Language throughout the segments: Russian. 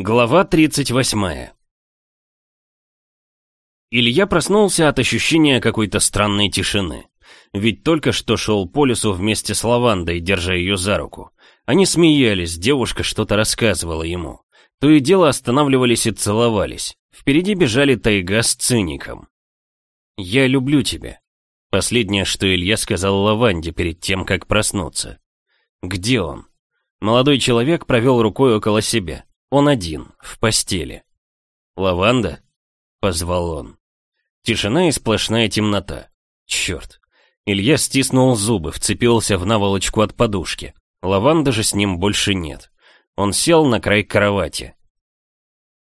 Глава 38 Илья проснулся от ощущения какой-то странной тишины. Ведь только что шел по лесу вместе с Лавандой, держа ее за руку. Они смеялись, девушка что-то рассказывала ему. То и дело останавливались и целовались. Впереди бежали тайга с циником. «Я люблю тебя», — последнее, что Илья сказал Лаванде перед тем, как проснуться. «Где он?» Молодой человек провел рукой около себя. Он один, в постели. «Лаванда?» — позвал он. Тишина и сплошная темнота. Черт. Илья стиснул зубы, вцепился в наволочку от подушки. Лаванда же с ним больше нет. Он сел на край кровати.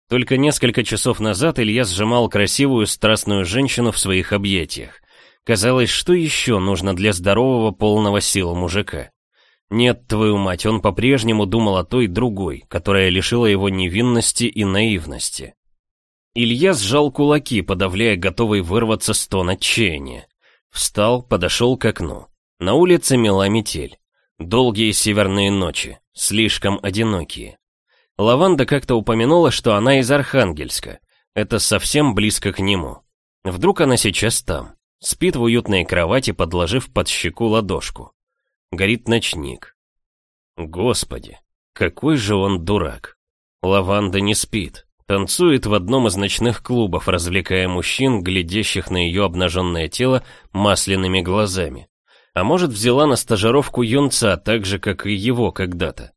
Только несколько часов назад Илья сжимал красивую страстную женщину в своих объятиях. Казалось, что еще нужно для здорового, полного сил мужика? Нет, твою мать, он по-прежнему думал о той другой, которая лишила его невинности и наивности. Илья сжал кулаки, подавляя готовый вырваться стон отчаяния. Встал, подошел к окну. На улице мела метель. Долгие северные ночи, слишком одинокие. Лаванда как-то упомянула, что она из Архангельска. Это совсем близко к нему. Вдруг она сейчас там, спит в уютной кровати, подложив под щеку ладошку. Горит ночник. Господи, какой же он дурак. Лаванда не спит. Танцует в одном из ночных клубов, развлекая мужчин, глядящих на ее обнаженное тело масляными глазами. А может, взяла на стажировку юнца, так же, как и его когда-то.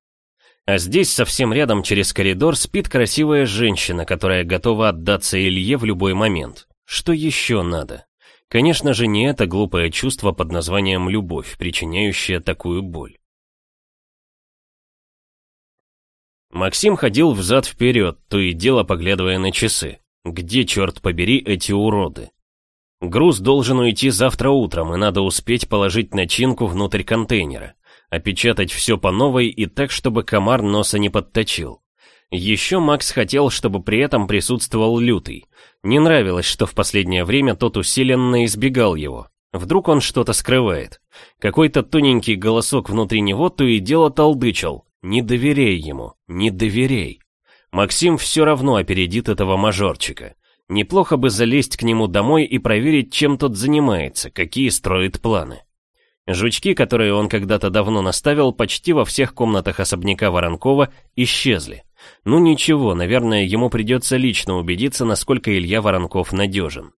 А здесь, совсем рядом через коридор, спит красивая женщина, которая готова отдаться Илье в любой момент. Что еще надо? Конечно же, не это глупое чувство под названием любовь, причиняющее такую боль. Максим ходил взад-вперед, то и дело поглядывая на часы. Где, черт побери, эти уроды? Груз должен уйти завтра утром, и надо успеть положить начинку внутрь контейнера. Опечатать все по новой и так, чтобы комар носа не подточил. Еще Макс хотел, чтобы при этом присутствовал Лютый. Не нравилось, что в последнее время тот усиленно избегал его. Вдруг он что-то скрывает. Какой-то тоненький голосок внутри него то и дело толдычил. Не доверяй ему, не доверяй. Максим все равно опередит этого мажорчика. Неплохо бы залезть к нему домой и проверить, чем тот занимается, какие строит планы. Жучки, которые он когда-то давно наставил почти во всех комнатах особняка Воронкова, исчезли. Ну ничего, наверное, ему придется лично убедиться, насколько Илья Воронков надежен.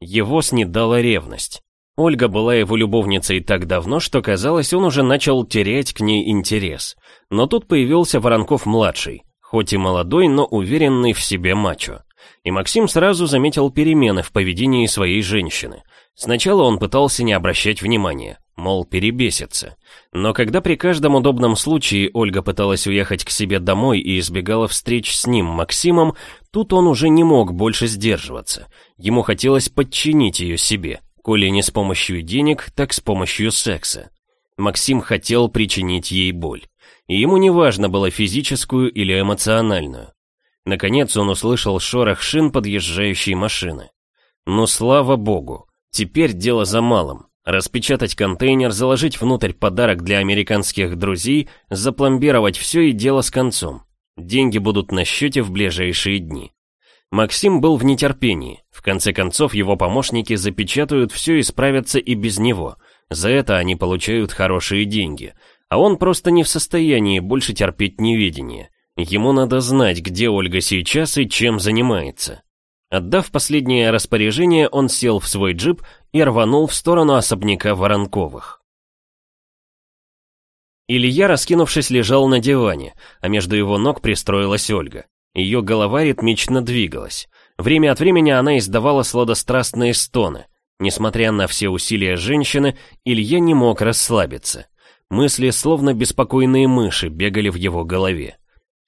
Его снедала ревность. Ольга была его любовницей так давно, что казалось, он уже начал терять к ней интерес. Но тут появился Воронков-младший, хоть и молодой, но уверенный в себе мачо. И Максим сразу заметил перемены в поведении своей женщины. Сначала он пытался не обращать внимания, мол, перебесится. Но когда при каждом удобном случае Ольга пыталась уехать к себе домой и избегала встреч с ним, Максимом, тут он уже не мог больше сдерживаться. Ему хотелось подчинить ее себе, коли не с помощью денег, так с помощью секса. Максим хотел причинить ей боль. И ему не важно было физическую или эмоциональную. Наконец он услышал шорох шин подъезжающей машины. Ну слава богу, теперь дело за малым. Распечатать контейнер, заложить внутрь подарок для американских друзей, запломбировать все и дело с концом. Деньги будут на счете в ближайшие дни. Максим был в нетерпении. В конце концов, его помощники запечатают все и справятся и без него. За это они получают хорошие деньги. А он просто не в состоянии больше терпеть неведение. Ему надо знать, где Ольга сейчас и чем занимается. Отдав последнее распоряжение, он сел в свой джип и рванул в сторону особняка Воронковых. Илья, раскинувшись, лежал на диване, а между его ног пристроилась Ольга. Ее голова ритмично двигалась. Время от времени она издавала сладострастные стоны. Несмотря на все усилия женщины, Илья не мог расслабиться. Мысли, словно беспокойные мыши, бегали в его голове.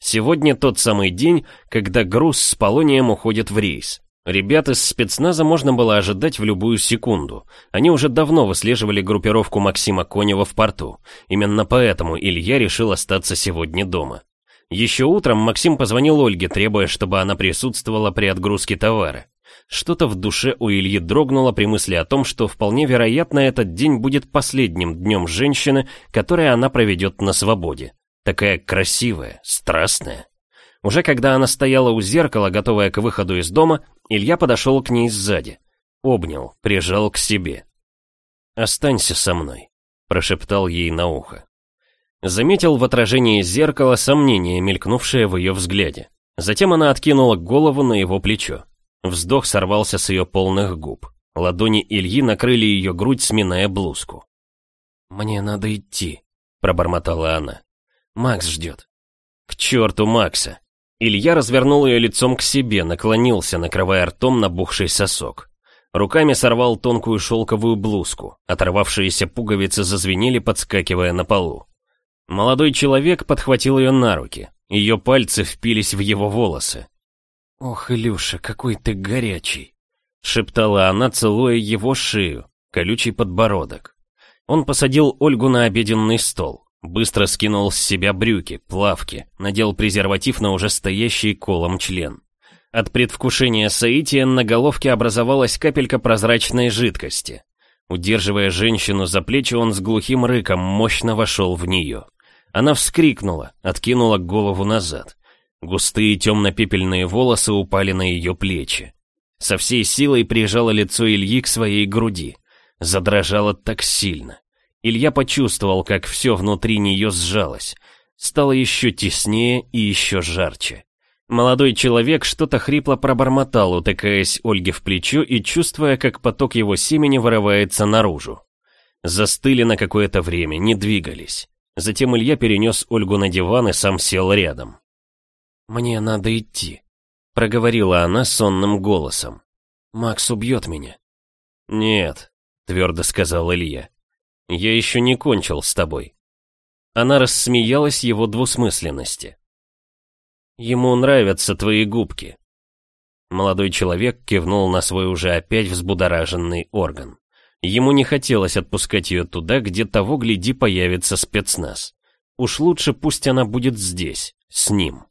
Сегодня тот самый день, когда груз с полонием уходит в рейс. Ребят из спецназа можно было ожидать в любую секунду. Они уже давно выслеживали группировку Максима Конева в порту. Именно поэтому Илья решил остаться сегодня дома. Еще утром Максим позвонил Ольге, требуя, чтобы она присутствовала при отгрузке товара. Что-то в душе у Ильи дрогнуло при мысли о том, что вполне вероятно этот день будет последним днем женщины, который она проведет на свободе. Такая красивая, страстная. Уже когда она стояла у зеркала, готовая к выходу из дома, Илья подошел к ней сзади. Обнял, прижал к себе. «Останься со мной», — прошептал ей на ухо. Заметил в отражении зеркала сомнение, мелькнувшее в ее взгляде. Затем она откинула голову на его плечо. Вздох сорвался с ее полных губ. Ладони Ильи накрыли ее грудь, сминая блузку. «Мне надо идти», — пробормотала она. «Макс ждет». «К черту Макса!» Илья развернул ее лицом к себе, наклонился, накрывая ртом набухший сосок. Руками сорвал тонкую шелковую блузку. Оторвавшиеся пуговицы зазвенели, подскакивая на полу. Молодой человек подхватил ее на руки. Ее пальцы впились в его волосы. «Ох, Илюша, какой ты горячий!» Шептала она, целуя его шею, колючий подбородок. Он посадил Ольгу на обеденный стол. Быстро скинул с себя брюки, плавки, надел презерватив на уже стоящий колом член. От предвкушения соития на головке образовалась капелька прозрачной жидкости. Удерживая женщину за плечи, он с глухим рыком мощно вошел в нее. Она вскрикнула, откинула голову назад. Густые темно-пепельные волосы упали на ее плечи. Со всей силой прижала лицо Ильи к своей груди. Задрожала так сильно. Илья почувствовал, как все внутри нее сжалось. Стало еще теснее и еще жарче. Молодой человек что-то хрипло пробормотал, утыкаясь Ольге в плечо и чувствуя, как поток его семени вырывается наружу. Застыли на какое-то время, не двигались. Затем Илья перенес Ольгу на диван и сам сел рядом. «Мне надо идти», — проговорила она сонным голосом. «Макс убьет меня». «Нет», — твердо сказал Илья. «Я еще не кончил с тобой». Она рассмеялась его двусмысленности. Ему нравятся твои губки». Молодой человек кивнул на свой уже опять взбудораженный орган. Ему не хотелось отпускать ее туда, где того, гляди, появится спецназ. Уж лучше пусть она будет здесь, с ним.